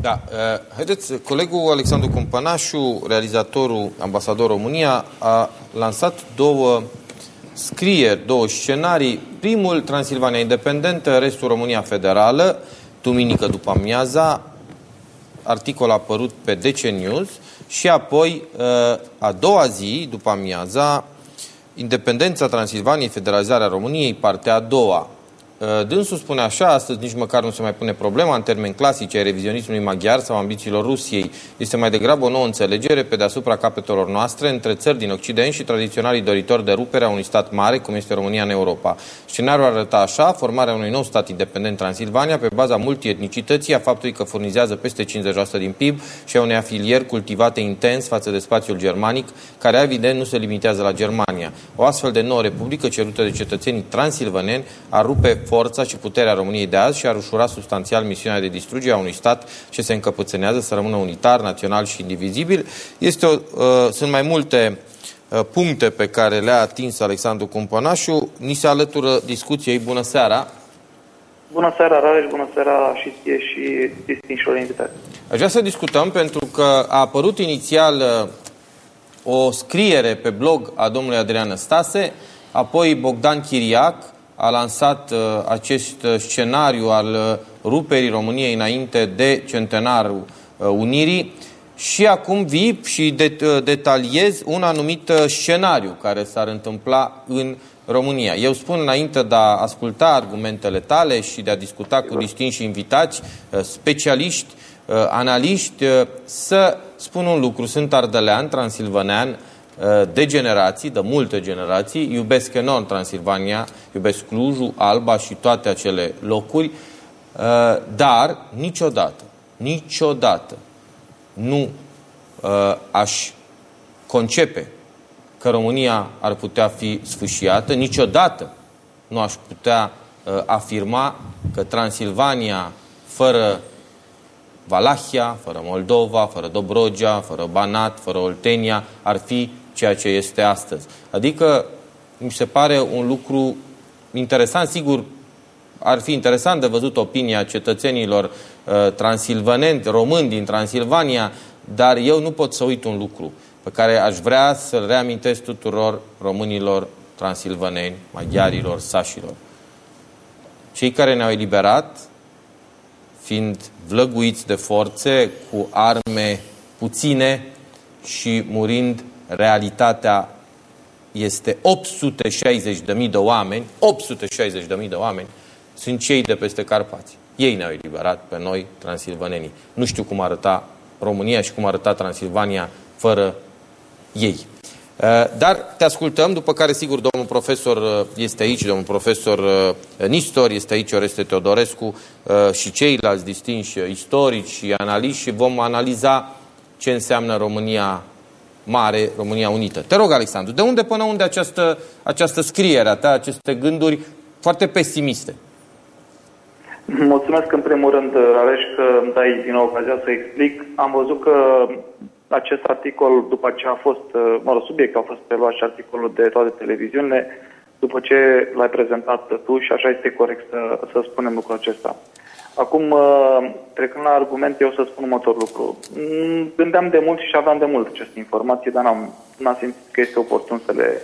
Da, uh, haideți, colegul Alexandru Cumpănașu, realizatorul ambasador România, a lansat două scrieri, două scenarii. Primul, Transilvania Independentă, restul România Federală, duminică după amiaza, articol apărut pe DC News și apoi uh, a doua zi, după amiaza, Independența Transilvaniei, Federalizarea României, partea a doua. Uh, dânsul spune așa, astăzi nici măcar nu se mai pune problema în termeni clasici ai revizionismului maghiar sau ambițiilor Rusiei. Este mai degrabă o nouă înțelegere pe deasupra capetelor noastre între țări din Occident și tradiționalii doritori de ruperea unui stat mare, cum este România în Europa. Scenariul arăta așa, formarea unui nou stat independent Transilvania pe baza multietnicității, a faptului că furnizează peste 50% din PIB și a unei afilieri cultivate intens față de spațiul germanic, care evident nu se limitează la Germania. O astfel de nouă republică cerută de cetățenii transilvaneni ar rupe forța și puterea României de azi și ar ușura substanțial misiunea de distrugere a unui stat ce se încăpățânează să rămână unitar, național și indivizibil. Este o, uh, sunt mai multe uh, puncte pe care le-a atins Alexandru Cumpănașu. Ni se alătură discuției. Bună seara! Bună seara, Rareș, bună seara și ție și distinșilor invitați. Aș vrea să discutăm pentru că a apărut inițial uh, o scriere pe blog a domnului Adrian Stase, apoi Bogdan Chiriac, a lansat uh, acest uh, scenariu al uh, ruperii României înainte de centenarul uh, Unirii și acum vii și det, uh, detaliez un anumit uh, scenariu care s-ar întâmpla în România. Eu spun înainte de a asculta argumentele tale și de a discuta cu distinși invitați, uh, specialiști, uh, analiști, uh, să spun un lucru. Sunt ardelean, transilvanean, uh, de generații, de multe generații, iubesc enorm Transilvania, iubesc Clujul, Alba și toate acele locuri, uh, dar niciodată, niciodată nu uh, aș concepe că România ar putea fi sfâșiată, niciodată nu aș putea uh, afirma că Transilvania fără Valahia, fără Moldova, fără Dobrogea, fără Banat, fără Oltenia, ar fi ceea ce este astăzi. Adică, mi se pare un lucru interesant, sigur, ar fi interesant de văzut opinia cetățenilor uh, transilvaneni, români din Transilvania, dar eu nu pot să uit un lucru pe care aș vrea să-l reamintesc tuturor românilor transilvaneni, maghiarilor, sașilor. Cei care ne-au eliberat, fiind vlăguiți de forțe, cu arme puține și murind, realitatea este 860.000 de oameni, 860.000 de oameni, sunt cei de peste Carpați. Ei ne-au eliberat pe noi, transilvanenii. Nu știu cum arăta România și cum arăta Transilvania fără ei. Uh, Dar te ascultăm, după care, sigur, domnul profesor uh, este aici, domnul profesor uh, Nistor este aici, Oreste Teodorescu și ceilalți distinși istorici și analiști și vom analiza ce înseamnă România mare, România unită. Te rog, Alexandru, de unde până unde această, această scriere a ta, aceste gânduri foarte pesimiste? Mulțumesc în primul rând, Rareș, că îmi dai din nou ocazia să explic. Am văzut că acest articol, după ce a fost, mă rog, subiectul a fost preluat și articolul de toate televiziunile, după ce l-ai prezentat tu și așa este corect să, să spunem lucrul acesta. Acum, uh, trecând la argumente, eu să spun următorul lucru. Mm, Gândeam de mult și aveam de mult aceste informații, dar n-am, n-am simțit că este oportun să le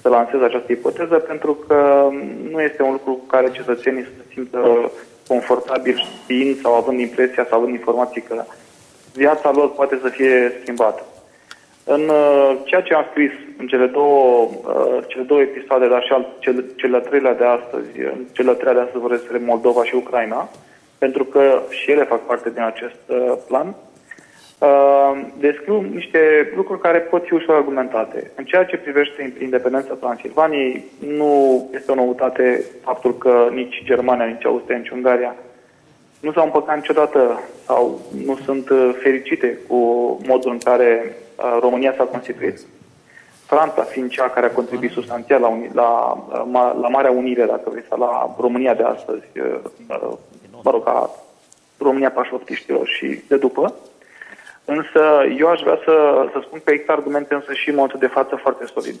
să lansez această ipoteză, pentru că nu este un lucru cu care cetățenii să se simtă confortabil știind sau având impresia sau având informații că viața lor poate să fie schimbată. În uh, ceea ce am scris în cele două, uh, cele două episoade, dar și al, cele, cele treilea de astăzi, în cele treilea de astăzi vor Moldova și Ucraina, pentru că și ele fac parte din acest uh, plan, uh, descriu niște lucruri care pot fi ușor argumentate. În ceea ce privește independența Transilvaniei, nu este o noutate faptul că nici Germania, nici Austria, nici Ungaria nu s-au împăcat niciodată sau nu sunt uh, fericite cu modul în care uh, România s-a constituit. Franța fiind cea care a contribuit substanțial la, uni, la, la, la Marea Unire, dacă vreți, sau la România de astăzi, uh, mă rog, ca România pașoptiștilor și de după. Însă eu aș vrea să, să spun că există argumente însă și în momentul de față foarte solid.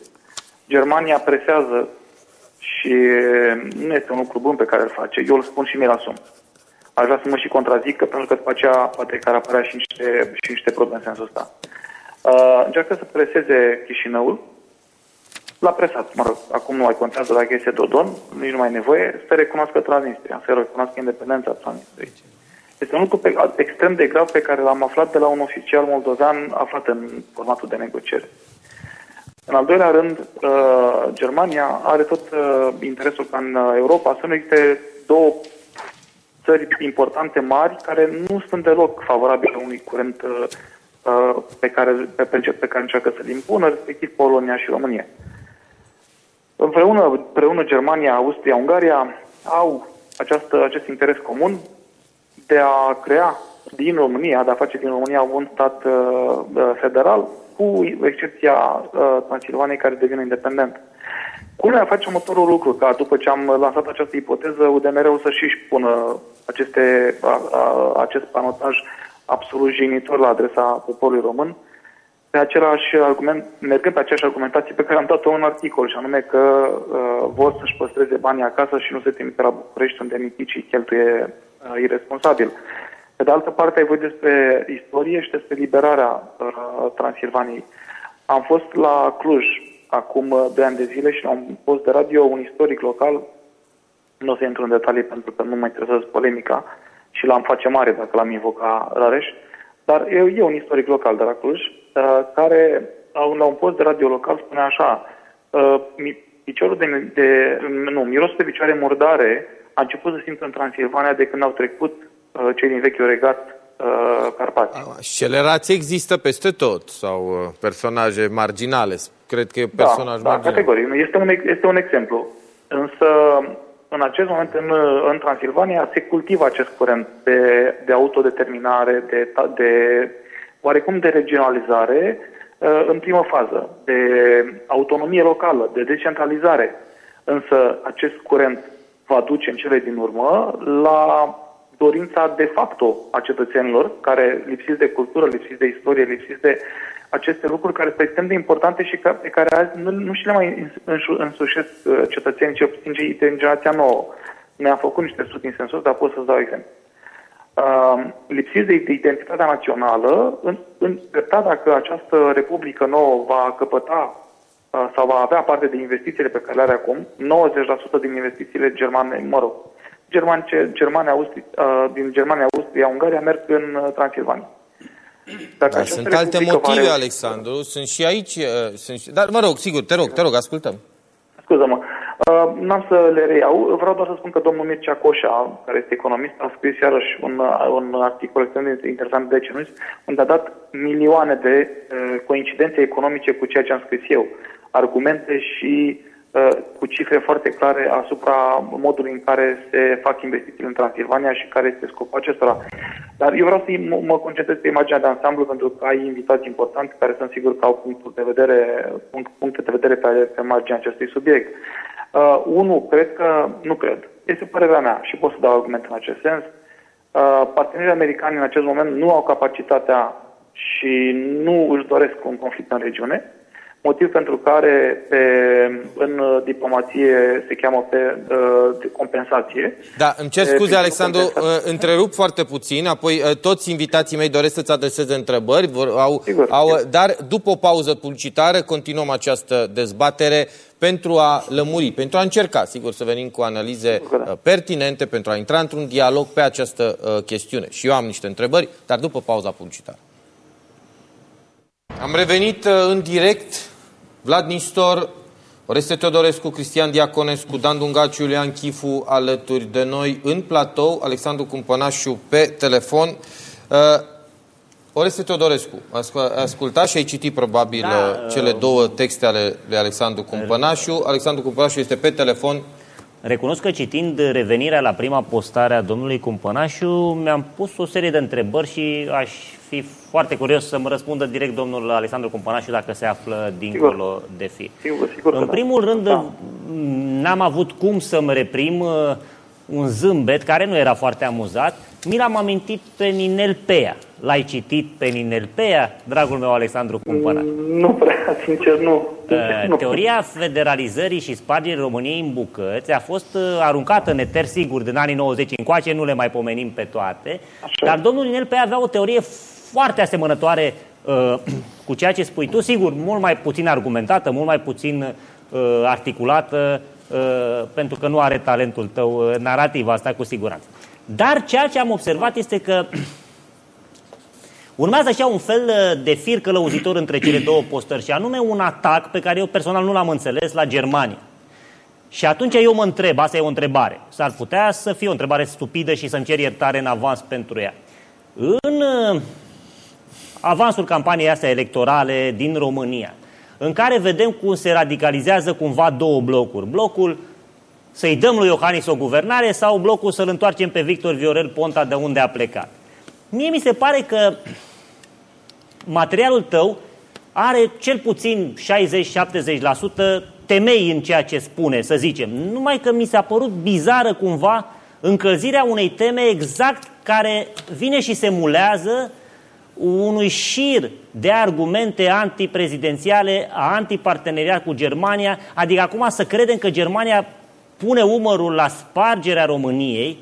Germania presează și nu este un lucru bun pe care îl face. Eu îl spun și mi-l asum. Aș vrea să mă și contrazic, că pentru că după aceea poate că ar apărea și niște, și niște probleme în sensul ăsta. Uh, încearcă să preseze Chișinăul, l-a presat, mă rog, acum nu mai contează dacă este Dodon, nici nu mai e nevoie, să recunoască Transnistria, să recunoască independența Transnistriei. Este un lucru pe, extrem de grav pe care l-am aflat de la un oficial moldovean aflat în formatul de negociere. În al doilea rând, uh, Germania are tot uh, interesul ca în Europa să nu existe două țări importante mari care nu sunt deloc favorabile unui curent uh, uh pe, care, pe, pe, pe care încearcă să-l impună, respectiv Polonia și România. Împreună, împreună Germania, Austria, Ungaria au această, acest interes comun de a crea din România, de a face din România un stat uh, uh federal, cu excepția uh, Transilvaniei care devine independent. Cum ne face următorul lucru? Ca după ce am lansat această ipoteză, UDMR-ul să și pună aceste, a, a, acest panotaj absolut jignitor la adresa poporului român, uh, pe același argument, mergând pe aceeași argumentație pe care am dat-o în articol, și anume că uh, vor să-și păstreze banii acasă și nu se trimite la București unde miticii cheltuie uh, irresponsabil. Pe de altă parte, ai vorbit despre istorie și despre liberarea uh, Transilvaniei. Am fost la Cluj acum uh, doi ani de zile și la un post de radio, un istoric local, nu o să intru în detalii pentru că nu mă interesează polemica și l-am face mare dacă l-am invoca Rareș, dar e, e un istoric local de la Cluj Uh, care la un post de radio local spune așa, uh, piciorul de, de, nu, miros pe picioare murdare a început să simtă în Transilvania de când au trecut uh, cei din vechiul regat Carpați. Scelerați există peste tot sau personaje marginale? Cred că e da, personaj da, marginal. Da, categoric. Este un, este un exemplu. Însă, în acest moment, în, în Transilvania, se cultivă acest curent de, de autodeterminare, de, de oarecum de regionalizare uh, în primă fază, de autonomie locală, de decentralizare. Însă acest curent va duce în cele din urmă la dorința de facto a cetățenilor care lipsiți de cultură, lipsiți de istorie, lipsiți de aceste lucruri care sunt extrem de importante și pe care azi nu, nu și le mai însușesc uh, cetățenii, cel puțin cei din generația nouă. Ne-am făcut niște studii în sensul dar pot să-ți dau exemplu uh, lipsiți de, de identitatea națională, în, în dacă această republică nouă va căpăta uh, sau va avea parte de investițiile pe care le are acum, 90% din investițiile germane, mă rog, germane, germane Austria, uh, din Germania, Austria, Ungaria merg în uh, Transilvania. Dacă da, sunt alte motive, va... Alexandru, sunt și aici, uh, sunt și... dar mă rog, sigur, te rog, te rog, ascultăm. Scuză-mă, Uh, n-am să le reiau. Vreau doar să spun că domnul Mircea Coșa, care este economist, a scris iarăși un, uh, un articol extrem de interesant de ce unde a dat milioane de uh, coincidențe economice cu ceea ce am scris eu. Argumente și uh, cu cifre foarte clare asupra modului în care se fac investițiile în Transilvania și care este scopul acestora. Dar eu vreau să mă concentrez pe imaginea de ansamblu pentru că ai invitați importanti care sunt sigur că au punctul de vedere, punct, puncte de vedere pe, pe marginea acestui subiect. Uh, unu, cred că, nu cred, este părerea mea și pot să dau argument în acest sens. Uh, partenerii americani în acest moment nu au capacitatea și nu își doresc un conflict în regiune motiv pentru care pe, în diplomație se cheamă pe uh, de compensație. Da, îmi cer scuze, Alexandru, uh, întrerup foarte puțin, apoi uh, toți invitații mei doresc să-ți adreseze întrebări, vor, au, sigur, au, sigur. dar după o pauză publicitară continuăm această dezbatere pentru a lămuri, pentru a încerca, sigur, să venim cu analize sigur, da. pertinente, pentru a intra într-un dialog pe această uh, chestiune. Și eu am niște întrebări, dar după pauza publicitară. Am revenit în direct Vlad Nistor, Oreste Teodorescu, Cristian Diaconescu, Dan Dungaciu, Iulian Chifu alături de noi în platou, Alexandru Cumpănașu pe telefon. Uh, Oreste Teodorescu, ascultat și ai citit probabil da, uh, cele două texte ale lui Alexandru Cumpănașu. Alexandru Cumpănașu este pe telefon. Recunosc că citind revenirea la prima postare a domnului Cumpănașu, mi-am pus o serie de întrebări și aș fi foarte curios să mă răspundă direct domnul Alexandru Cumpănașu dacă se află dincolo sigur. de fi. Sigur, sigur În primul da. rând, da. n-am avut cum să-mi reprim uh, un zâmbet care nu era foarte amuzat mi l-am amintit pe Ninel Pea. L-ai citit pe Ninel Pea, dragul meu Alexandru Cumpăna? Nu prea, sincer, nu. Uh, teoria federalizării și spargerii României în bucăți a fost uh, aruncată în eter sigur din anii 90 încoace, nu le mai pomenim pe toate, Așa. dar domnul Ninel Pea avea o teorie foarte asemănătoare uh, cu ceea ce spui tu, sigur, mult mai puțin argumentată, mult mai puțin uh, articulată, uh, pentru că nu are talentul tău uh, narrativ, asta cu siguranță. Dar ceea ce am observat este că urmează așa un fel uh, de fir călăuzitor între cele două postări și anume un atac pe care eu personal nu l-am înțeles la Germania. Și atunci eu mă întreb, asta e o întrebare, s-ar putea să fie o întrebare stupidă și să-mi cer iertare în avans pentru ea. În uh, avansul campaniei astea electorale din România, în care vedem cum se radicalizează cumva două blocuri. Blocul să-i dăm lui Iohannis o guvernare sau blocul să-l întoarcem pe Victor Viorel Ponta de unde a plecat. Mie mi se pare că materialul tău are cel puțin 60-70% temei în ceea ce spune, să zicem. Numai că mi s-a părut bizară cumva încălzirea unei teme exact care vine și se mulează unui șir de argumente antiprezidențiale, antiparteneriat cu Germania, adică acum să credem că Germania pune umărul la spargerea României,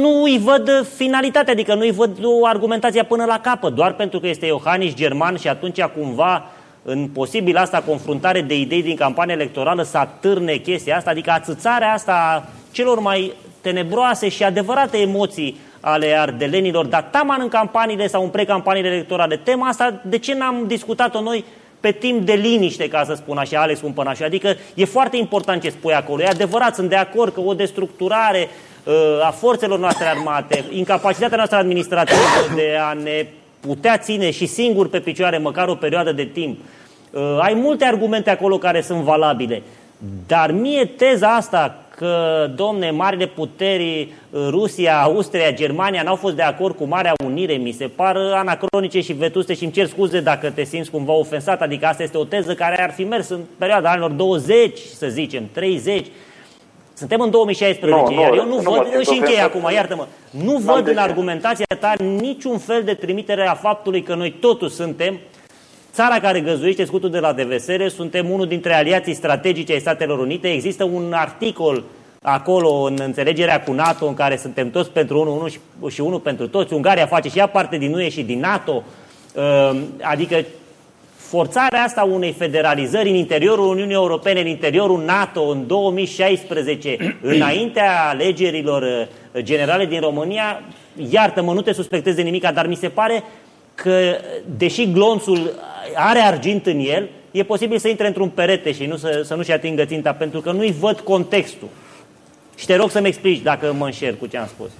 nu îi văd finalitatea, adică nu îi văd o argumentație până la capăt, doar pentru că este Iohannis german și atunci cumva în posibil asta confruntare de idei din campania electorală să atârne chestia asta, adică ațățarea asta celor mai tenebroase și adevărate emoții ale ardelenilor, dar taman în campaniile sau în precampaniile electorale. Tema asta, de ce n-am discutat-o noi pe timp de liniște, ca să spun așa, Alex Cumpănașu. Adică e foarte important ce spui acolo. E adevărat, sunt de acord că o destructurare uh, a forțelor noastre armate, incapacitatea noastră administrativă de a ne putea ține și singur pe picioare măcar o perioadă de timp. Uh, ai multe argumente acolo care sunt valabile. Dar mie teza asta că, domne, marile puteri, Rusia, Austria, Germania, n-au fost de acord cu Marea Unire, mi se par anacronice și vetuste și îmi cer scuze dacă te simți cumva ofensat, adică asta este o teză care ar fi mers în perioada anilor 20, să zicem, 30, suntem în 2016, no, iar eu nu, nu văd, eu și închei acum, iartă-mă, nu văd în argumentația ta niciun fel de trimitere a faptului că noi totuși suntem țara care găzuiește scutul de la DVSR, suntem unul dintre aliații strategici ai Statelor Unite. Există un articol acolo în înțelegerea cu NATO în care suntem toți pentru unul, unul și, și unul pentru toți. Ungaria face și ea parte din UE și din NATO. Ehm, adică forțarea asta unei federalizări în interiorul Uniunii Europene, în interiorul NATO în 2016, înaintea alegerilor eh, generale din România, iartă-mă, nu te suspectez de nimic, dar mi se pare că, deși glonțul are argint în el, e posibil să intre într-un perete și nu să, să nu-și atingă ținta, pentru că nu-i văd contextul. Și te rog să-mi explici dacă mă înșer cu ce am spus.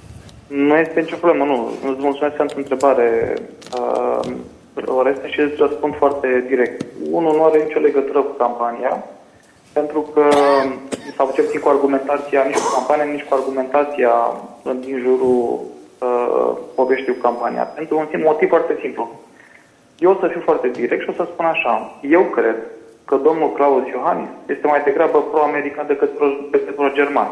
Nu este nicio problemă, nu. Îți mulțumesc pentru întrebare. Uh, Oreste și îți răspund foarte direct. Unul nu are nicio legătură cu campania, pentru că, sau cel puțin cu argumentația, nici cu campania, nici cu argumentația din jurul uh, poveștii cu campania. Pentru un motiv foarte simplu. Eu o să fiu foarte direct și o să spun așa. Eu cred că domnul Claus Iohannis este mai degrabă pro-american decât, pro, decât pro-german.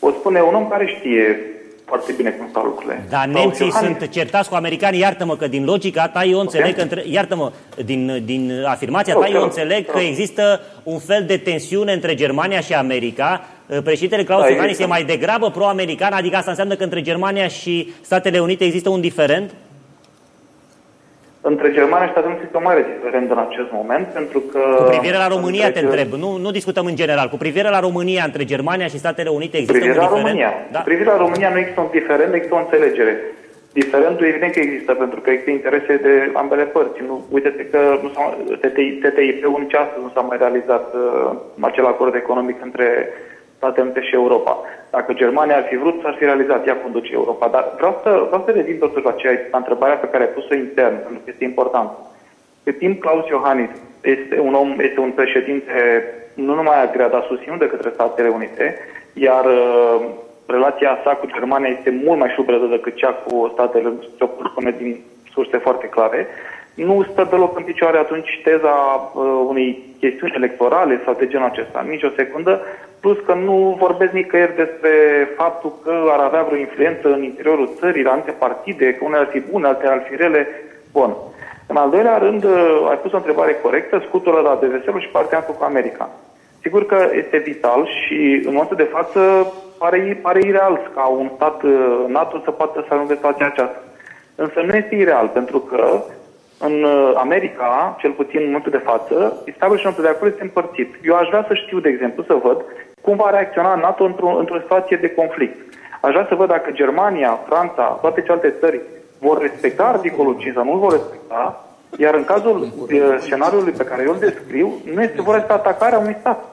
O spune un om care știe foarte bine cum stau lucrurile. Dar nemții Iohannis... sunt certați cu americanii, iartă-mă că din logica ta eu înțeleg okay. că, între, iartă-mă, din, din afirmația ta eu înțeleg că există un fel de tensiune între Germania și America. Președintele Claus da, Iohannis e mai degrabă pro-american, adică asta înseamnă că între Germania și Statele Unite există un diferent? Între Germania și Statele Unite este o mare diferență în acest moment, pentru că... Cu privire la România te întreb, nu, nu discutăm în general. Cu privire la România, între Germania și Statele Unite există privire un diferent? România. Da? Cu privire la România nu există un diferent, există o înțelegere. Diferentul evident că există, pentru că există interese de ambele părți. Nu, uite-te că nu TTIP-ul nici astăzi nu s-a mai realizat uh, acel acord economic între Statele Unite și Europa. Dacă Germania ar fi vrut, s-ar fi realizat, ea conduce Europa. Dar vreau să, vreau să revin totuși la, ceea, la întrebarea pe care ai pus-o intern, pentru că este important. Pe timp Claus Iohannis este un om, este un președinte nu numai agreat, dar susținut de către Statele Unite, iar uh, relația sa cu Germania este mult mai șubredă decât cea cu Statele Unite, se spune din surse foarte clare. nu stă deloc în picioare atunci teza uh, unei chestiuni electorale sau de genul acesta, nici o secundă, plus că nu vorbesc nicăieri despre faptul că ar avea vreo influență în interiorul țării, la alte partide, că unele ar fi bune, altele ar fi rele. Bun. În al doilea rând, uh, ai pus o întrebare corectă, scutul ăla de veselul și parteneriatul cu America. Sigur că este vital și în momentul de față pare, pare ireal ca un stat uh, NATO să poată să ajungă situația aceasta. Însă nu este ireal, pentru că în uh, America, cel puțin în momentul de față, establishmentul de acolo este împărțit. Eu aș vrea să știu, de exemplu, să văd cum va reacționa NATO într-o, într-o situație de conflict. Aș vrea să văd dacă Germania, Franța, toate celelalte țări vor respecta articolul 5 sau nu vor respecta, iar în cazul uh, scenariului pe care eu îl descriu, nu este vorba despre atacarea unui stat.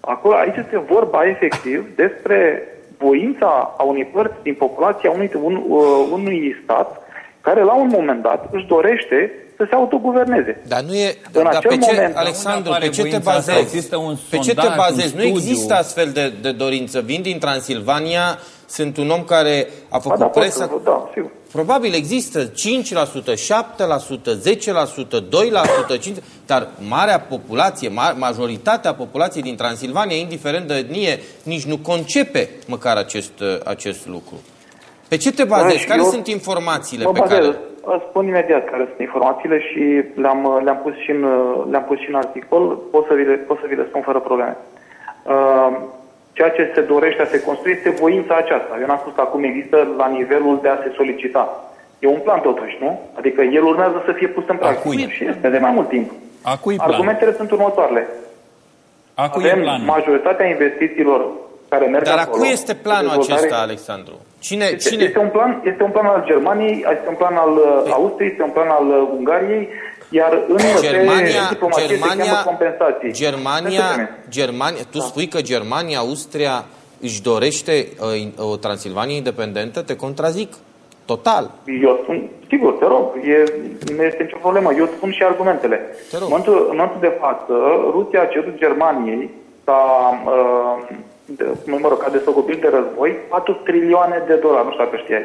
Acolo, aici este vorba efectiv despre voința a unei părți din populația unui, un, uh, unui stat care la un moment dat își dorește să se autoguverneze. Dar nu e... În dar acel pe ce, moment, Alexandru, pe ce te bazezi? Există un pe ce te bazezi? Nu există astfel de, de dorință. Vin din Transilvania, sunt un om care a făcut da, presă... Da, sigur. Probabil există 5%, 7%, 10%, 2%, 5%, dar marea populație, majoritatea populației din Transilvania, indiferent de etnie, nici nu concepe măcar acest, acest lucru. Pe ce te bazezi? Da, care eu, sunt informațiile mă pe bazez. care... Spun imediat care sunt informațiile și le-am, le-am, pus, și în, le-am pus și în articol, pot să vi le, pot să vi le spun fără probleme. Uh, ceea ce se dorește a se construi este voința aceasta. Eu n-am spus că acum există la nivelul de a se solicita. E un plan totuși, nu? Adică el urmează să fie pus în practică și este de mai mult timp. A cui plan? Argumentele sunt următoarele. A cui Avem plan? majoritatea investițiilor care merg Dar acolo. Dar cui este planul acesta, Alexandru? Cine, este, cine? Este, un plan, este un plan al Germaniei, este un plan al uh, păi. Austriei, este un plan al uh, Ungariei, iar în Germania, diplomație Germania, se compensații. Germania, Germania, tu da. spui că Germania, Austria își dorește uh, o Transilvanie independentă, te contrazic. Total. Eu spun, sigur, te rog, e, nu este nicio problemă. Eu spun și argumentele. În momentul, în momentul de față, Rusia a cerut Germaniei ca uh, de, mă rog, ca desfăgubiri de război, 4 trilioane de dolari, nu știu dacă știai.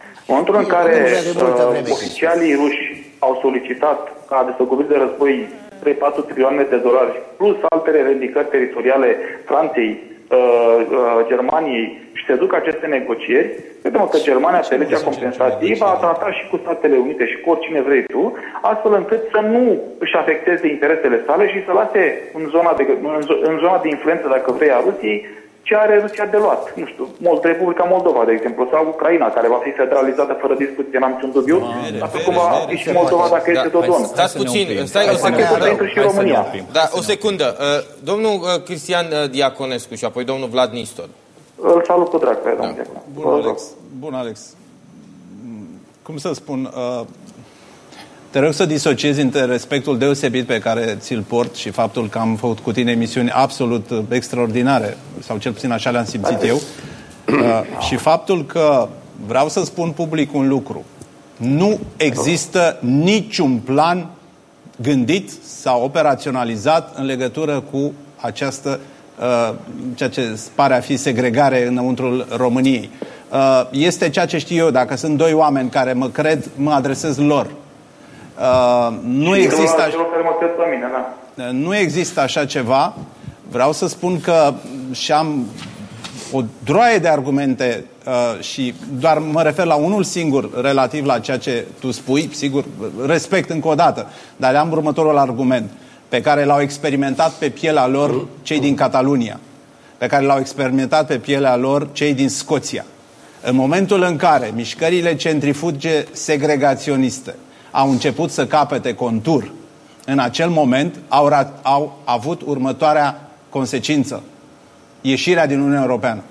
În momentul în care uh, oficialii ruși au solicitat ca desfăgubiri de război 3-4 trilioane de dolari, plus altele revendicări teritoriale Franței, uh, uh, Germaniei și se duc aceste negocieri, vedem că Germania pe legea compensației va trata și cu Statele Unite și cu oricine vrei tu, astfel încât să nu își afecteze interesele sale și să lase în zona de, în zona de influență, dacă vrei, a Rusiei, ce are Rusia de luat. Nu știu, Republica Moldova, de exemplu, sau Ucraina, care va fi federalizată fără discuție, n-am niciun dubiu, așa cum va fi și Moldova dacă este tot domn. Stați puțin, stai o secundă. și România. Da, o secundă. Uh, domnul uh, Cristian uh, Diaconescu și apoi domnul Vlad Nistor. Îl salut cu drag pe domnul da. Bun, Alex. Bun, Alex. Cum să spun, uh, te rog să disociezi între respectul deosebit pe care ți-l port și faptul că am făcut cu tine emisiuni absolut extraordinare, sau cel puțin așa le-am simțit eu, uh, și faptul că vreau să spun public un lucru. Nu există niciun plan gândit sau operaționalizat în legătură cu această uh, ceea ce pare a fi segregare înăuntrul României. Uh, este ceea ce știu eu, dacă sunt doi oameni care mă cred, mă adresez lor. Uh, nu există așa... Da. Uh, nu există așa ceva. Vreau să spun că și am o droaie de argumente uh, și doar mă refer la unul singur relativ la ceea ce tu spui, sigur, respect încă o dată, dar am următorul argument pe care l-au experimentat pe pielea lor cei din Catalunia, pe care l-au experimentat pe pielea lor cei din Scoția. În momentul în care mișcările centrifuge segregaționiste au început să capete contur, în acel moment au, au avut următoarea consecință. Ieșirea din Uniunea Europeană.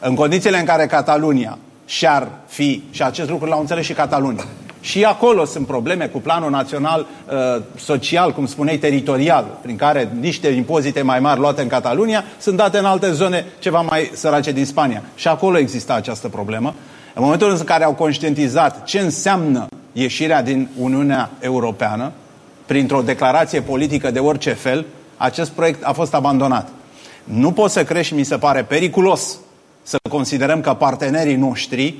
În condițiile în care Catalunia și-ar fi, și acest lucru l-au înțeles și Catalunia, și acolo sunt probleme cu planul național uh, social, cum spuneai, teritorial, prin care niște impozite mai mari luate în Catalunia sunt date în alte zone ceva mai sărace din Spania. Și acolo exista această problemă. În momentul în care au conștientizat ce înseamnă ieșirea din Uniunea Europeană, printr-o declarație politică de orice fel, acest proiect a fost abandonat. Nu pot să crești și mi se pare periculos să considerăm că partenerii noștri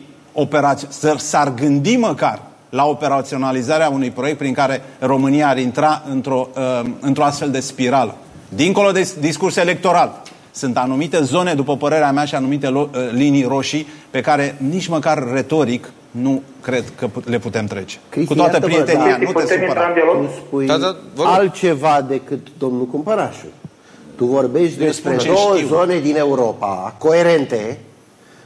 s-ar gândi măcar la operaționalizarea unui proiect prin care România ar intra într-o, uh, într-o astfel de spirală. Dincolo de discurs electoral, sunt anumite zone, după părerea mea, și anumite lo- uh, linii roșii pe care nici măcar retoric nu cred că put- le putem trece. Cristi, Cu toată iartă-mă, prietenia, dar- nu te Putem intra supăra. în dialog? Nu spui Da, da, vă rog. altceva decât domnul Cumpăraș. Tu vorbești despre spun ce două știu. zone din Europa coerente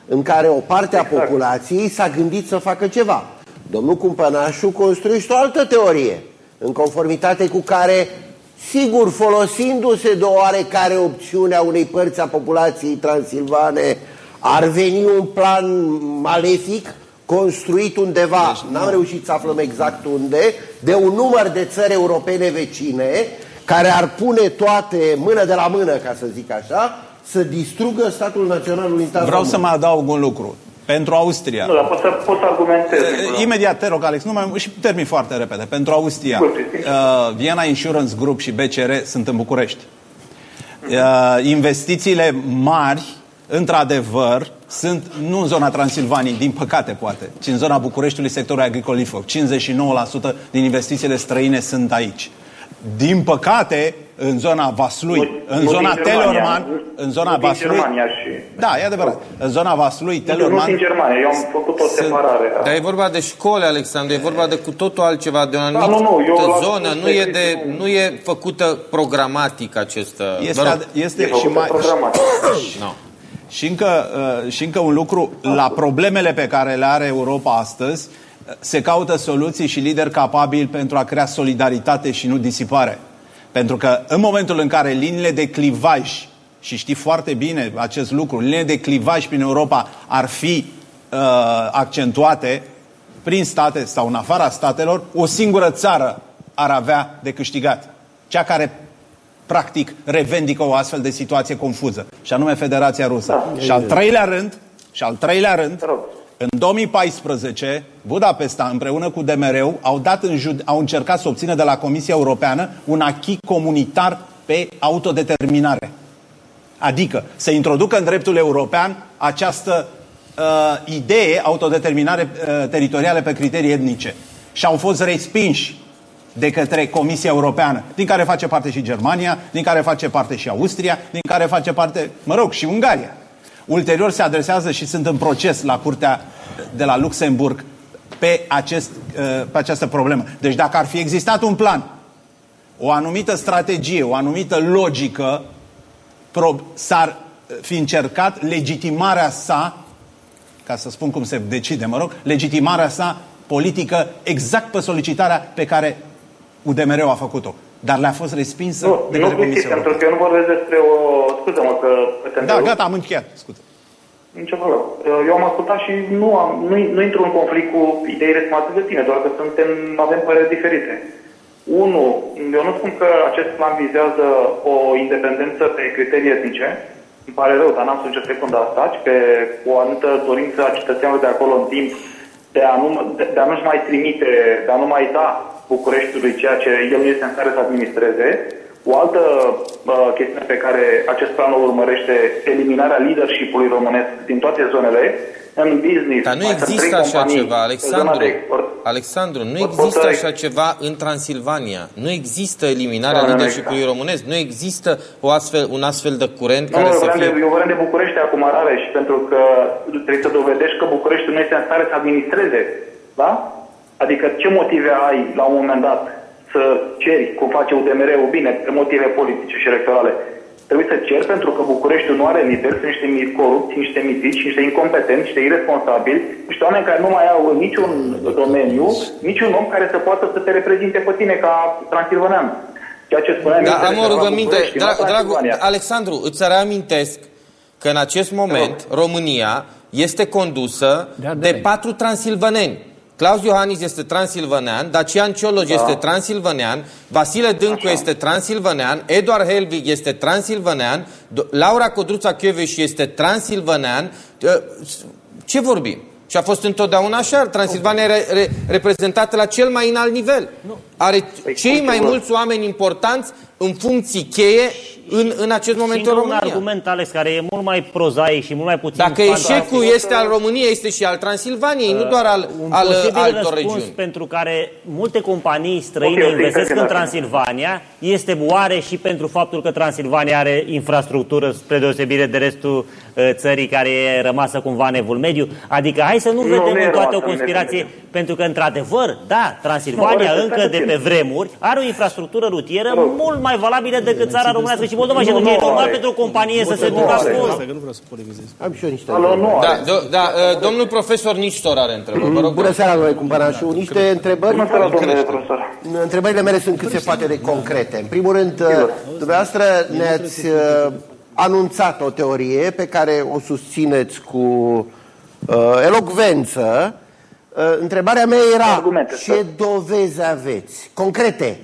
în care o parte a populației s-a gândit să facă ceva. Domnul Cumpănașu construiește o altă teorie, în conformitate cu care, sigur, folosindu-se de o oarecare opțiune a unei părți a populației transilvane, ar veni un plan malefic construit undeva, n-am reușit să aflăm exact unde, de un număr de țări europene vecine, care ar pune toate mână de la mână, ca să zic așa, să distrugă statul național unitar Vreau român. să mai adaug un lucru. Pentru Austria, Nu, dar pot să, pot să argumentez. Uh, Imediat te rog, Alex, nu mai, și termin foarte repede. Pentru Austria, Bun, Cristi. uh, Vienna Insurance Group și BCR sunt în București. Uh, investițiile mari, într-adevăr, sunt nu în zona Transilvaniei, din păcate poate, ci în zona Bucureștiului, sectorul agricol 59% din investițiile străine sunt aici. Din păcate, în zona Vaslui, Nu- în nu zona din Germania, Tellerman, nu- în zona nu din Vaslui... Germania și- Da, e adevărat. În zona Vaslui, Nu, nu Tellerman... din Germania, eu am făcut o Sunt- separare. Dar e vorba de școli, Alexandru, e vorba de cu totul altceva, de o anumită Da, nu, nu, eu la- zonă, nu e, de, nu e făcută programatic această... Este, Vă rog. ad- este E și făcută mai, programat. No. Și încă, uh, și încă un lucru, la problemele pe care le are Europa astăzi, uh, se caută soluții și lideri capabili pentru a crea solidaritate și nu disipare. Pentru că în momentul în care liniile de clivaj, și știi foarte bine acest lucru, liniile de clivaj prin Europa ar fi uh, accentuate prin state sau în afara statelor, o singură țară ar avea de câștigat. Cea care practic revendică o astfel de situație confuză, și anume Federația Rusă. Da. Și al treilea rând, și al treilea rând, Te rog. În 2014, Budapesta împreună cu DMR-ul au, dat în jud- au încercat să obțină de la Comisia Europeană un achii comunitar pe autodeterminare. Adică să introducă în dreptul european această uh, idee, autodeterminare uh, teritorială pe criterii etnice. Și au fost respinși de către Comisia Europeană, din care face parte și Germania, din care face parte și Austria, din care face parte, mă rog, și Ungaria. Ulterior se adresează și sunt în proces la Curtea de la Luxemburg pe, acest, uh, pe această problemă. Deci dacă ar fi existat un plan, o anumită strategie, o anumită logică, pro- s-ar fi încercat legitimarea sa, ca să spun cum se decide, mă rog, legitimarea sa politică exact pe solicitarea pe care UDMR-ul a făcut-o. Dar le-a fost respinsă Nu, de nu către Cristi, Comisia pentru Europeană. că eu nu vorbesc despre o... Scuze-mă că te Da, întrerup. gata, am încheiat. Scuze. Nicio problemă. Eu am ascultat și nu, am, nu, nu intru în conflict cu ideile exprimate de tine, doar că suntem, avem păreri diferite. Unu, eu nu spun că acest plan vizează o independență pe criterii etnice. Îmi pare rău, dar n-am spus nicio secundă asta, ci pe o anumită dorință a cetățenilor de acolo în timp de a, nu, de, de a nu-și mai trimite, de a nu mai da Bucureștiului ceea ce el nu este în stare să administreze. O altă uh, chestiune pe care acest plan o urmărește, eliminarea leadership-ului românesc din toate zonele, în business. Dar nu mai sunt există trei așa companii ceva, în zona Alexandru. de export. Alexandru, nu Pot- pot există să- așa ceva în Transilvania. Nu există eliminarea Da, nu leadership-ului există. românesc. Nu există o astfel, un astfel de curent Nu, care eu să vreau, fie... de, eu vreau de București acum, Rareș, pentru că trebuie să dovedești că București nu este în stare să administreze. Da? Adică ce motive ai la un moment dat să ceri, cum face UDMR-ul, bine, pe motive politice și electorale. Trebuie să ceri pentru că Bucureștiul nu are lideri, sunt niște mi- corupți, niște mitici, niște incompetenți, niște irresponsabili, niște oameni care nu mai au în niciun domeniu, niciun om care să poată să te reprezinte pe tine ca transilvanean. Ceea ce spuneam Da, este am o rezervat rugăminte. București, nu Dra- dragul Transilvania. Alexandru, îți reamintesc că în acest moment România este condusă Da, da. de patru transilvaneni. Claus Iohannis este transilvanean, Dacian Cioloș este transilvanean, Vasile Dâncu Așa. este transilvanean, Eduard Helvig este transilvanean, Do- Laura Codruța Chioveș este transilvanean. Uh, Ce vorbim? Și a fost întotdeauna așa. Transilvania e re- re- reprezentată la cel mai înalt nivel. Are cei cum mai sigur. mulți mulți oameni importanți în funcții cheie în, în acest moment și în un România. argument, Alex, care e mult mai prozaic și mult mai puțin Dacă fantastic. eșecul este al României, este și al Transilvaniei, nu doar al, un al posibil altor răspuns regiuni. pentru care multe companii străine Ok, ok, investesc cred că în da. Transilvania este oare și pentru faptul că Transilvania are infrastructură spre deosebire de restul uh, țării care e rămasă cumva în evul mediu? Adică hai să nu, Nu, vedem nu e în toate rămasă o în evul conspirație, mediu. pentru că într-adevăr, da, Transilvania Nu, încă stai de puțin. pe vremuri are o infrastructură rutieră Mă rog. mult mai valabilă decât țara românească și Moldova și Nu, atunci nu e normal are. pentru o companie să se nu ducă are. acolo. Am și eu niște Alo, nu Da, are. do, da, uh, domnul profesor Nistor are întrebări. Vă rog, Bună seara, domnule Cumpărașu. Niște întrebări. Bună seara, domnule profesor. Întrebările mele sunt cât se poate de concrete. În primul rând, dumneavoastră ne-ați uh, anunțat o teorie pe care o susțineți cu uh, elocvență. Uh, întrebarea mea era, Argumente, ce da. dovezi aveți? Concrete.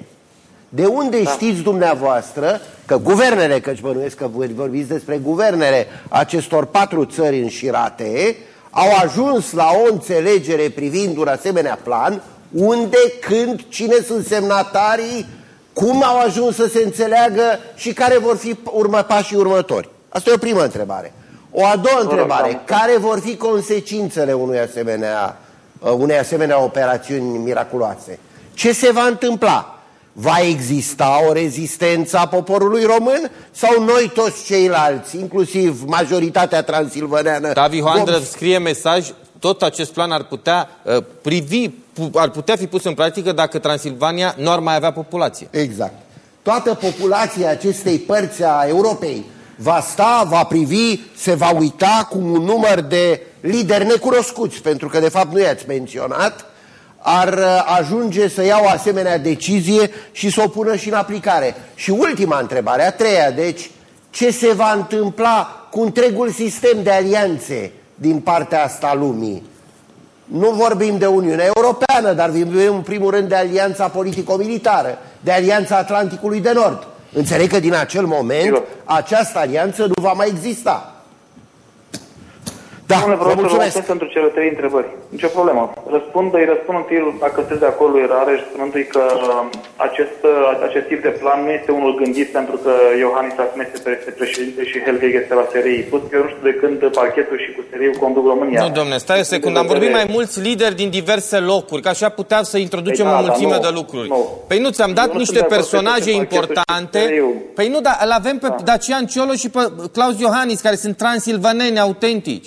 De unde știți dumneavoastră că guvernele, căci bănuiesc că voi vorbiți despre guvernele acestor patru țări înșirate, au ajuns la o înțelegere privind un asemenea plan, unde, când, cine sunt semnatarii, cum au ajuns să se înțeleagă și care vor fi urmă, pașii următori. Asta e o primă întrebare. O a doua întrebare, da. care vor fi consecințele unui asemenea, uh, unei asemenea operațiuni miraculoase? Ce se va întâmpla? Va exista o rezistență a poporului român sau noi toți ceilalți, inclusiv majoritatea transilvaneană, Davi vom Hoandră scrie mesaj, tot acest plan ar putea uh, privi, pu, ar putea fi pus în practică dacă Transilvania nu ar mai avea populație. Exact. Toată populația acestei părți a Europei va sta, va privi, se va uita cu un număr de lideri necunoscuți, pentru că de fapt nu i-ați menționat, ar uh, ajunge să ia o asemenea decizie și să o pună și în aplicare. Și ultima întrebare, a treia, deci, ce se va întâmpla cu întregul sistem de alianțe din partea asta a lumii? Nu vorbim de Uniunea Europeană, dar vorbim în primul rând de alianța politico-militară, de alianța Atlanticului de Nord. Înțeleg că din acel moment Sigur. această alianță nu va mai exista. Da, Domnule vă profesor, mulțumesc. mulțumesc pentru cele trei întrebări. Nicio problemă. Răspund, îi răspund întâi, dacă sunteți de acord, lui Rareș, spunându-i că uh, acest, uh, acest tip de plan nu este unul gândit pentru că Iohannis acum este pre- este președinte și Helveg este la SRI. Plus că eu nu știu de când parchetul și cu SRI conduc România. Nu, domne, stai o secundă. Am vorbit mai mulți lideri din diverse locuri, că așa putea să introducem Păi da, o mulțime dar nu, de lucruri. nu. Păi nu, ți-am dat Eu nu niște sunt de acord personaje cu parchetul și importante. SRI-ul. Păi nu, dar îl avem pe Dacian Cioloș și pe Claus Iohannis, care sunt transilvaneni autentici.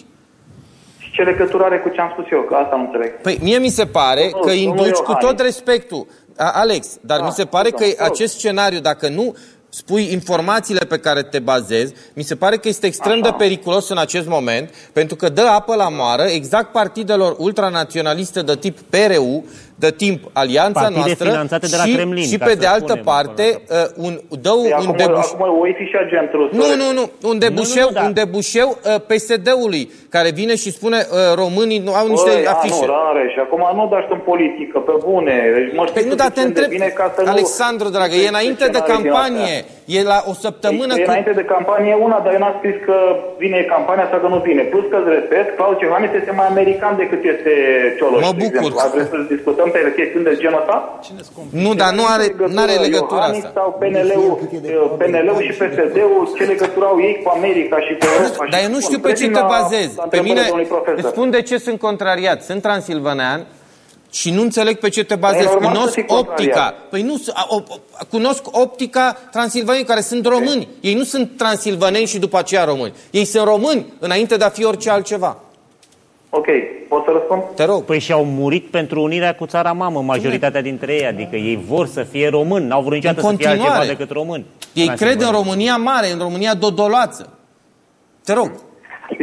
Și ce legătură are cu ce am spus eu? Că asta nu înțeleg. Păi mie mi se pare Domnul- că domnul induci cu Iohannis. tot respectul, A, Alex, dar Da, mi se pare că domnul, te rog. acest scenariu, dacă nu spui informațiile pe care te bazezi, mi se pare că este extrem Așa. de periculos în acest moment, pentru că dă apă la moară exact partidelor ultranaționaliste de tip PRU, de timp Alianța Partide noastră finanțate de la și, Kremlin, și ca pe să de altă spunem parte uh, un, dă Păi un acum, debuș... acum o fi și agent rus. Nu, nu, nu, un debușeu, Nu, nu, da. un debușeu uh, PSD-ului, care vine și spune uh, românii nu au niște Băi, a, afișe. nu, rare, și acum nu dați în politică, pe bune. Deci mă Păi știu nu, dar te suficient de întreb, bine ca să nu- Alexandru, dragă, e înainte de scenarii din campanie, astea. e la o săptămână Păi, cu... Înainte de campanie e una, dar eu n-am scris că vine campania sau că nu vine. Plus că îți repet, Claus Iohannis este mai american decât este Cioloș, Mă de bucur. exemplu. Ar trebui să discutăm pe chestiuni de genul ăsta? Nu, dar nu are, nu are legătura Iohannis asta. sau PNL-ul, PNL-ul și PSD-ul, ce legătură au ei cu America și cu Europa? Dar și eu nu cu- știu pe ce Revin te la- bazezi. la Pe mine, întrebările domnului profesor. îți spun de ce sunt contrariat. Sunt transilvanean și nu înțeleg pe ce te bazezi. normal să Cunosc fii contrariat. optica. Păi nu, a- o- o- cunosc optica transilvanei care sunt români. Ei nu sunt transilvaneni și după aceea români. Ei sunt români înainte de a fi orice altceva. Ok, pot să răspund? Te rog. Păi și-au murit pentru unirea cu țara mamă, majoritatea dintre ei, adică ei vor să fie români, n-au vrut niciodată În să fie continuare. altceva decât români. Ei Transilvania. cred în România mare, în România dodolață. Te rog.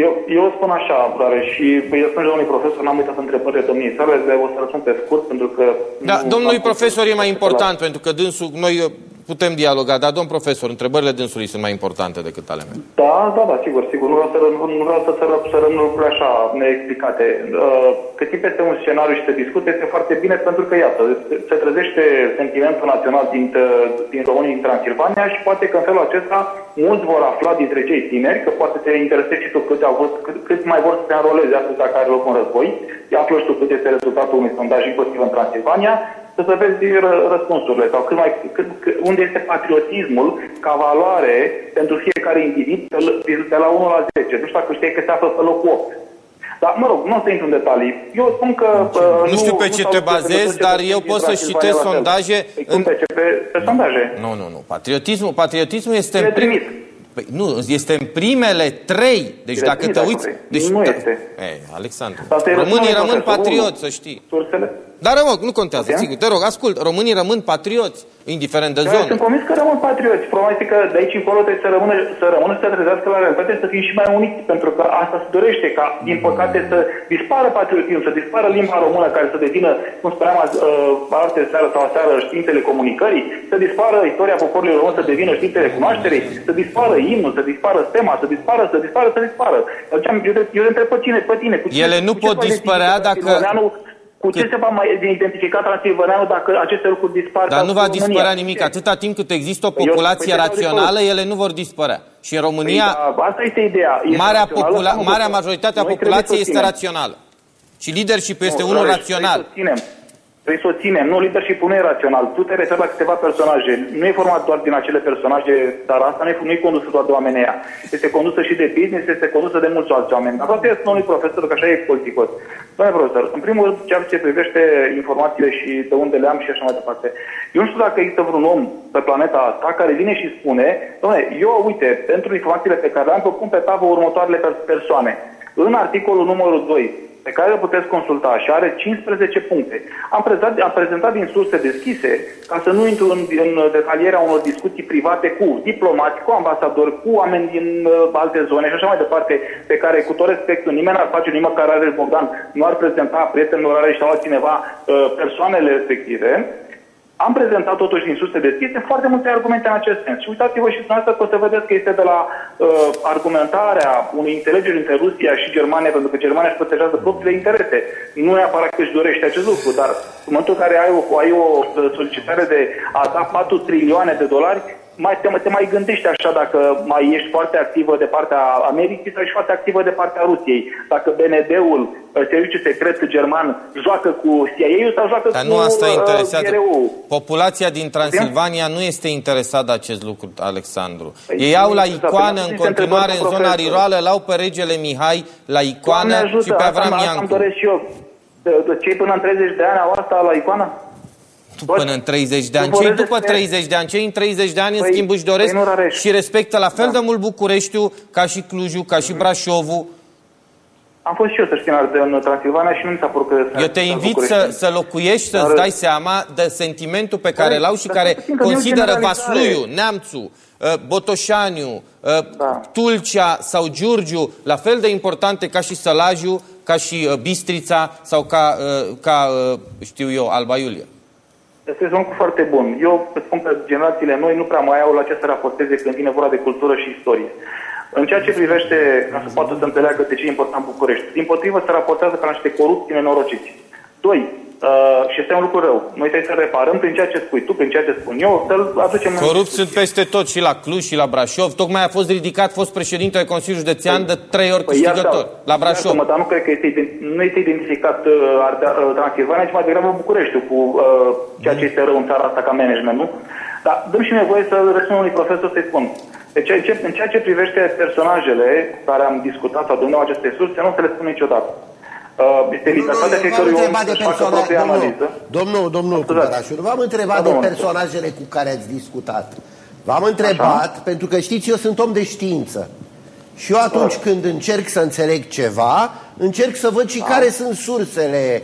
Eu, eu spun așa, Rare, și îi răspund domnului profesor, n-am uitat întrebările domniei sale, dar o să răspund pe scurt, pentru că... Da, nu domnului am putut profesor e mai să- important, pentru că dânsul, noi uh, putem dialoga, dar domn profesor, întrebările dânsului sunt mai importante decât ale mele. Da, da, da, sigur, sigur. Nu vreau să, nu, nu vreau să, să, ră- să rămân lucrurile așa neexplicate. Uh, Cât timp este un scenariu și se discute, este foarte bine pentru că, iată, se- se trezește sentimentul național din, tă- din România, din Transilvania și poate că în felul acesta mulți vor afla dintre cei tineri, că poate te interesezi și tu cât, au vrut, cât, cât mai vor să se înroleze atâta care loc în război, află și tu cât este rezultatul unui sondaj inclusiv în Transilvania, să vezi ră- răspunsurile sau cât mai, cât, cât, unde este patriotismul ca valoare pentru fiecare individ de, de la 1 la 10. Nu știu dacă știi că se află pe locul 8. Dar, mă rog, nu o să intru în detalii. Eu spun că... Uh, Nu știu pe ce te salut bazezi, pentru dar ce eu se pot să întâmplă citesc la fel. sondaje Păi cum în- pe ce? Pe, pe sondaje. Nu, nu, nu. Patriotismul, patriotismul este Le în prim... trimit. Păi, nu, este în primele trei. Deci Le dacă trimit te acolo. uiți... Deci, Nu da- este. Ei, Alexandru, Asta e românii răspunsul rămân profesorul patrioți, unu. să știi. Sursele? Dar rog, nu contează, Putem? sigur, te rog, ascult, românii rămân patrioți, indiferent de Eu zonă. sunt convins că rămân patrioți. Problema este că de aici încolo trebuie să rămână, să rămână să se trezească la realitate, să fim și mai uniți, pentru că asta se dorește ca, din păcate, să dispară patriotismul, să dispară limba română care să devină, cum spuneam azi, uh, alte seară sau aseară, științele comunicării, să dispară istoria poporului român, să devină științele cunoașterii, să dispară imnul, să dispară stema, să dispară, să dispară, să dispară. Eu, eu, eu te întreb pe tine, pe tine. Cu Ele nu cu ce pot se va dispărea identifica dacă- Transilvaneanul? Cu ce Cât- se va mai identifica Transilvaneanul dacă aceste lucruri dispar? Dar sau nu va România? dispărea nimic. Ce? Atâta timp cât există o Păi eu- populație păi de rațională, ele nu vor dispărea. Și în România, Păi, da, asta este ideea. Este marea, rațională popula- sau nu? marea majoritate a Noi populației trebuie să o este ținem. rațională. Și leadership este Nu, unul Rareș, rațional. Trebuie să o ținem. Trebuie să o ținem. Nu, leadership nu e rațional. Tu te referi la câteva personaje. Nu e format doar din acele personaje, dar asta nu e, nu e condusă doar de oamenii aia. Este condusă și de business, este condusă de mulți alți oameni. Dar toate sunt unui profesor, că așa e politicos. Doamne profesor, în primul rând, ceea ce privește informațiile și de unde le am și așa mai departe. Eu nu știu dacă există vreun om pe planeta asta care vine și spune, doamne, eu, uite, pentru informațiile pe care le am, propun pe tavă următoarele per- persoane. În articolul numărul 2, pe care îl puteți consulta și are 15 puncte. Am prezentat, am prezentat din surse deschise, ca să nu intru în, în detalierea unor discuții private cu diplomați, cu ambasadori, cu oameni din uh, alte zone și așa mai departe, pe care, cu tot respectul, nimeni n-ar face nimic care are Bogdan, nu ar prezenta prietenilor are sau altcineva uh, persoanele respective. Am prezentat totuși din surse deschise foarte multe argumente în acest sens. Și uitați-vă și dumneavoastră că o să vedeți că este de la uh, argumentarea unei înțelegeri între Rusia și Germania, pentru că Germania își protejează propriile interese. Nu neapărat că își dorește acest lucru, dar în momentul în care ai o, ai o uh, solicitare de a da 4 trilioane de dolari, mai te, te mai gândești așa dacă mai ești foarte activă de partea Americii sau ești foarte activă de partea Rusiei. Dacă BND-ul, uh, serviciul secret german, joacă cu CIA-ul sau joacă Dar cu nu asta uh, interesează. GRU. Populația din Transilvania nu este interesată de acest lucru, Alexandru. Păi, Ei nu au la interesat. icoană Păi, în nu se continuare în întrebă, zona profesor. rurală, l-au pe regele Mihai la icoană Doamne ajută, și pe asta, Avram asta îmi Iancu. doresc și eu. De- de Cei până în 30 de ani au asta la icoană? Tu până în 30 de ani. Nu Cei vorbesc după despre- 30 de ani, cei în 30 de ani, în Păi- schimb, își doresc păi nu, Rareș. și respectă la fel Da. de mult Bucureștiu ca și Clujul, ca și Brașovul. Am fost și eu, să știi, în în Transilvania și nu mi s-a părut că... Eu te invit să, să locuiești, să-ți Dar- dai seama de sentimentul pe care Păi, îl au și dar care să știi că nu e o consideră generalizare. Vasluiu, Neamțu, uh, Botoșaniu, uh, Da. Tulcea sau Giurgiu la fel de importante ca și Sălaju, ca și uh, Bistrița sau ca, uh, ca uh, știu eu, Alba Iulia. Este un lucru foarte bun. Eu spun că generațiile noi nu prea mai au la ce să raporteze când vine vorba de cultură și istorie. În ceea ce privește, ca să poată să înțeleagă de ce e important București, din potrivă se raportează ca la niște corupți nenorociți. Doi, uh, și este un lucru rău. Noi trebuie să reparăm prin ceea ce spui tu, prin ceea ce spun eu, să-l aducem în Corupți sunt peste tot și la Cluj și la Brașov. Tocmai a fost ridicat fost președintele Consiliului Județean de trei ori câștigător iartă- la Brașov. iartă-mă, dar nu cred că este, ident- nu este identificat uh, Ardea- uh, Transilvania, ci mai degrabă Bucureștiul cu uh, ceea ce este rău în țara asta ca management, nu? Dar dăm și mie voie să răspund unui profesor să-i spun. Deci, în ce- în ceea ce privește personajele care am discutat sau domnul aceste surse, nu se le spun niciodată. Uh, este Nu, nu, libertatea eu fiecărui v-am om întrebat de să-și facă personaje. propria Domnul, analiză. domnul, domnul Scuzați. Cumpărașu, nu v-am întrebat Da, de domnul. personajele cu care ați discutat. V-am întrebat, pentru că știți, eu sunt om de știință. Și eu atunci când încerc să înțeleg ceva, încerc să văd și care sunt sursele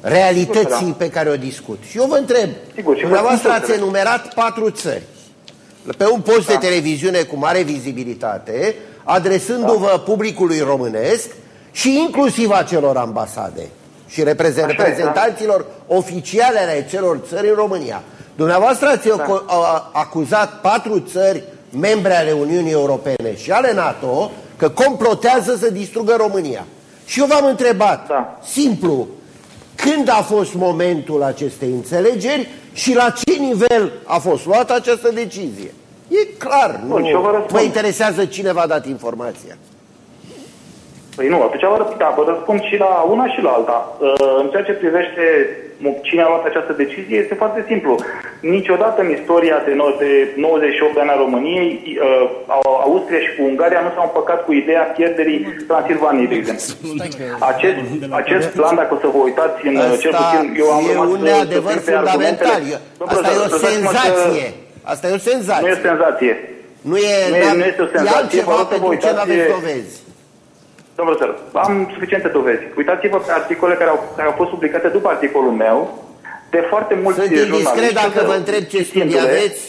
realității Da. pe care o discut. Și eu vă întreb, Sigur, și dumneavoastră vă ați sunt sursele. enumerat patru țări. Pe un post de televiziune cu mare vizibilitate, adresându-vă publicului românesc și inclusiv acelor ambasade și reprezent- Așa e, da. reprezentanților oficiale ale celor țări în România. Dumneavoastră ați Da. acu- a- acuzat patru țări membre ale Uniunii Europene și ale NATO că complotează să distrugă România. Și eu v-am întrebat, Da. simplu, când a fost momentul acestei înțelegeri și la ce nivel a fost luată această decizie? E clar, Bun, nu și eu vă răspund. mă interesează cine v-a dat informația. Păi nu, atunci vă, da, vă răspund și la una și la alta. Uh, În ceea ce privește mu- cine a luat această decizie, este foarte simplu. Niciodată în istoria de, no- de 98 de ani a României, uh, Au- Austria și cu Ungaria nu s-au împăcat cu ideea pierderii Transilvaniei, de exemplu. Acest, acest plan, dacă o să vă uitați în uh, cel Asta puțin, eu am e rămas un să- neadevăr să țin pe fundamental. argumentele- Eu- Domnule Asta e o Răzvan, lăsați-mă să- senzație. Asta e o Nu e senzație. o senzație. Nu e, Nu e- n-am- nu este o e senzație, vă altceva rog să vă pentru ce uitați, nu aveți e- dovezi. Domnul Răzvan, am suficiente dovezi. Uitați-vă pe articole care au, care au fost publicate după articolul meu, de foarte mulți Sunt jurnaliști. indiscret dacă vă întreb ce studii citindu-le- aveți.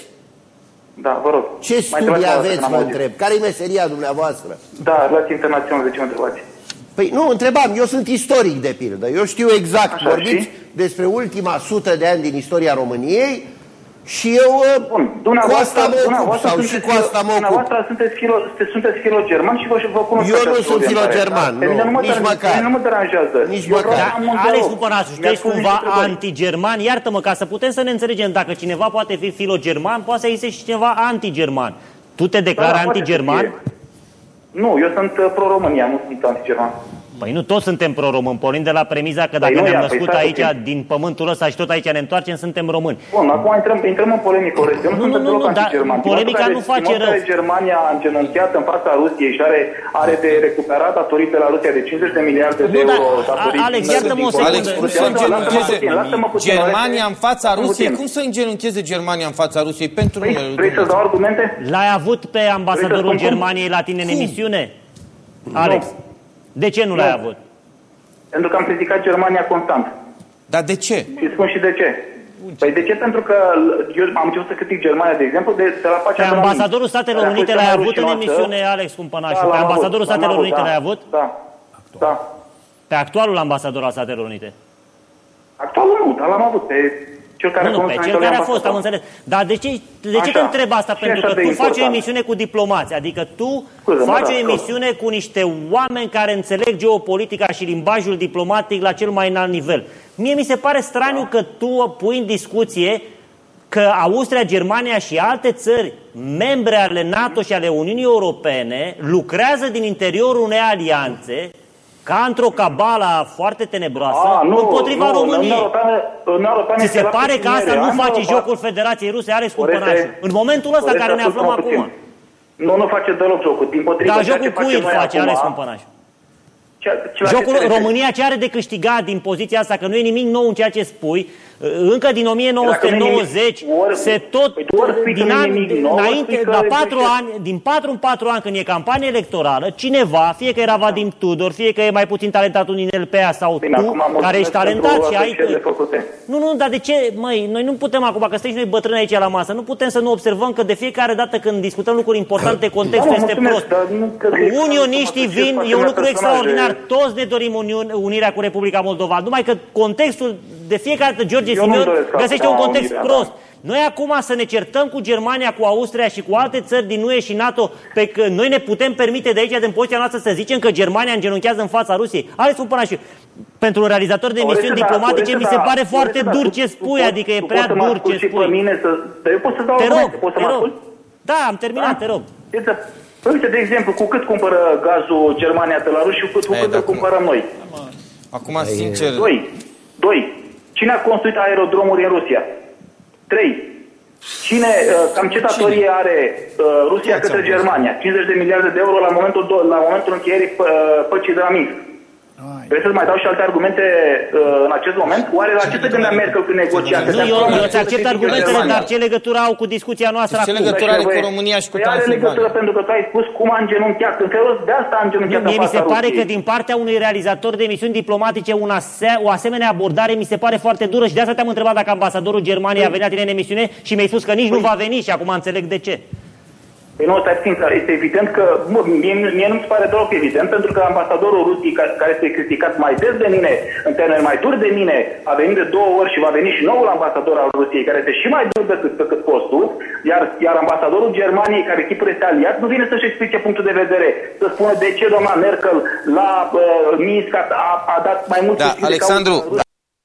Da, vă rog. Ce Mai studii întrebați o dată, aveți, că n-am vă auzit. întreb? Care e meseria dumneavoastră? Da, relații internaționale, de ce mă întrebați? Păi nu, întrebam, eu sunt istoric de pildă, eu știu exact, Așa, vorbiți și? despre ultima sută de ani din istoria României și eu uh, Bun, cu dumneavoastră, asta mă ocup dumneavoastră sau și sunteți cu asta mă ocup. Dumneavoastră sunteți, filo, sunteți, sunteți filogerman și vă, vă cunosc Eu nu această sunt orientare. filogerman, Pe mine nu, mă nici deranjează, măcar. pe mine nu mă deranjează. Nici Eu măcar. vreau să am un Alex dialog. Cumpănașu, tu Mi-ați ești pus cumva niște întrebări. antigerman? Iartă-mă, ca să putem să ne înțelegem, dacă cineva poate fi filogerman, poate să existe și cineva antigerman. Tu te Da, declari da, poate să antigerman? fie. Nu, eu sunt uh, pro-România, nu sunt antigerman. Păi nu toți suntem pro-români, pornind de la premiza că dacă nu, ne-am ia, născut păi stai aici, puțin. din pământul ăsta și tot aici ne întoarcem, suntem români. Bun, acum intrăm, intrăm în polemică. Eu nu, Nu, sunt nu, nu, deloc nu, dar antigerman. polemica Din nu momentul face care- din momentul rău. care Germania a îngenunchiat în fața Rusiei și are, are de recuperat datorii de la Rusia de 50 de miliarde de Nu, dar, euro. a- datorii Alex, din- iartă-mă o din- secundă. Alex, cum să Lasă-mă îngenuncheze puțin, lasă-mă puțin, Germania în fața lasă-mă Rusiei? puțin. Cum să îngenuncheze Germania în fața Rusiei pentru Vrei, numele lui vrei să Dumnezeu? dau argumente? L-ai avut pe ambasadorul Vrei să spun cum? Germaniei la tine în emisiune? Alex, de ce nu l-ai avut? Pentru că am criticat Germania constant. Dar de ce? Și spun și de ce. Păi de ce? Pentru că eu am început să critic Germania, de exemplu, de, de la Pe pacea de la ambasadorul Minsk, Statelor care a fost Unite cea l-ai mai avut în rușinoasă. emisiune, Alex Cumpănașu. Da, Pe l-am ambasadorul avut, l-am Statelor avut, Unite da. l-ai avut? Da, da. Pe actualul ambasador al Statelor Unite. Actualul nu, dar l-am avut pe cel care Nu, nu, pe cel care a fost, am înțeles. Dar de ce, de ce Așa. te întreb asta? Și Pentru așa că de tu faci o important. emisiune cu diplomați, adică tu Scuze-mă, faci da, o scot. emisiune cu niște oameni care înțeleg geopolitica și limbajul diplomatic la cel mai înalt nivel. Mie mi se pare straniu că tu pui în discuție că Austria, Germania și alte țări membre ale NATO și ale Uniunii Europene lucrează din interiorul unei alianțe ca într-o cabala foarte tenebroasă A, nu, împotriva nu, României. Uniunea Europeană, Uniunea Europeană Ți este se la pare că asta susținere. nu Am face aprobat- jocul Federației Ruse, Alex Oreste, Cumpănașu? În momentul ăsta Oreste, care ne aflăm ascultă-mă acum. puțin. Nu, nu face deloc jocul. Din potrivă, Dar ceea jocul ce cui facem îl noi face acum- Alex Cumpănașu? ceea- ceea ce Jocul te referi. România ce are de câștigat din poziția asta, că nu e nimic nou în ceea ce spui, încă din Dacă nu e 1990 nimic, ori- se tot, păi tu ori spui că din nu e an, nimic nou, ori înainte, spui că la e patru greșit. ani, din 4 în 4 ani când e campanie electorală, cineva, fie că era Vadim Tudor, fie că e mai puțin talentat un Inel Pea sau Bine, tu, acum care ești mulțumesc talentat pentru și ai... apreciările făcute. Nu, nu, dar de ce, măi, noi nu putem acum, că sunteți noi bătrâni aici la masă, nu putem să nu observăm că de fiecare dată când discutăm lucruri importante, contextul Da, mă, este mulțumesc, prost. dar nu cred că e Unioniștii să mă vin, asociez e un cu lucru asemenea extraordinar, personaje. toți ne dorim uniun, unirea cu Republica Moldova, numai că contextul, de fiecare dată George Eu nu-mi Simion doresc găsește acum un context unirea, prost. da. Noi acum să ne certăm cu Germania, cu Austria și cu alte țări din UE și NATO, pe că noi ne putem permite de aici, din poziția noastră, să zicem că Germania îngenunchează în fața Rusiei. Alex Cumpănaș, pentru un realizator de emisiuni Oreste, da, diplomatice, Oreste, mi se da, pare Oreste, foarte da, dur tu- ce tu spui, poți- adică e tu prea poți să mă dur asculti ce și pe spui. mine să... Dar eu pot să dau Te rog, argumente, poți să te mă rog. ascult? Da, am terminat, te rog. Uite, păi uite, de exemplu, cu cât cumpără gazul Germania de la ruși și cu cât, cu E, cât dar îl cum- cumpărăm noi? Acum, sincer, Doi. Doi. Cine a construit aerodromuri în Rusia? Trei. Cine, uh, cam ce datorie are uh, Rusia Toți către au văzut. Germania? 50 de miliarde de euro la momentul, do- la momentul încheierii uh, păcii de la Minsk. Vrei să-ți mai dau și alte argumente uh, în acest moment? Oare la ce se gândea Merkel când negocia Nu, atâtea eu, probleme? eu îți accept argumentele, Germania. dar ce legătură au cu discuția noastră Ce acum? legătură are cu Așa, băi. România și cu Păi are legătură Transilvania? pentru că tu ai spus cum a îngenunchiat. În felul de asta a îngenunchiat Nu, mie în mi se fața pare Rusiei. că din partea unui realizator de emisiuni diplomatice un ase- o asemenea abordare mi se pare foarte dură și de asta te-am întrebat dacă ambasadorul Germaniei a venit la tine în emisiune și mi-ai spus că nici nu va veni și acum înțeleg de ce. Păi nu, stai puțin, că este evident că, mă, mie, mie nu mi se pare deloc evident, pentru că ambasadorul Rusiei, care, care este criticat mai des de mine, în termeni mai duri de mine, a venit de două ori și va veni și noul ambasador al Rusiei, care este și mai dur decât, decât fostul, iar, iar ambasadorul Germaniei, care chipul este aliat, nu vine să-și explice punctul de vedere, să spună de ce doamna Merkel la uh, Minsk a, a, a dat mai mult Da, susținere Alexandru, ca Rusia.